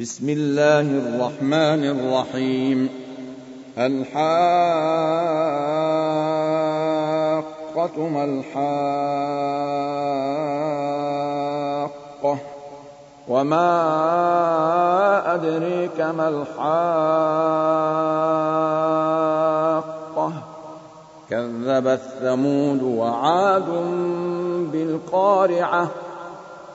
بسم الله الرحمن الرحيم. الحاقة ما الحاقة؟ وما أدريك ما الحاقة؟ كذبت ثمود وعاد بالقارعة.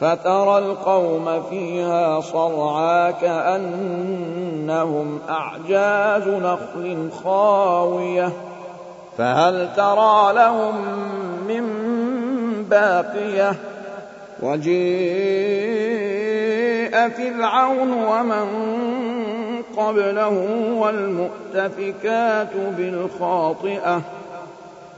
فترى القوم فيها صرعا كأنهم أعجاز نخل خاوية. فهل ترى لهم من باقية؟ وجيء فرعون ومن قبله والمؤتفكات بالخاطئة.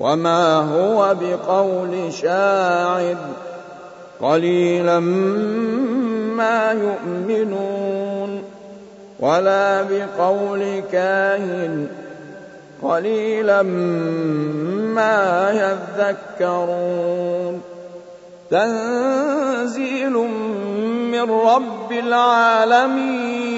وما هو بقول شاعر قليلا ما يؤمنون ولا بقول كاهن قليلا ما يذكرون تنزيل من رب العالمين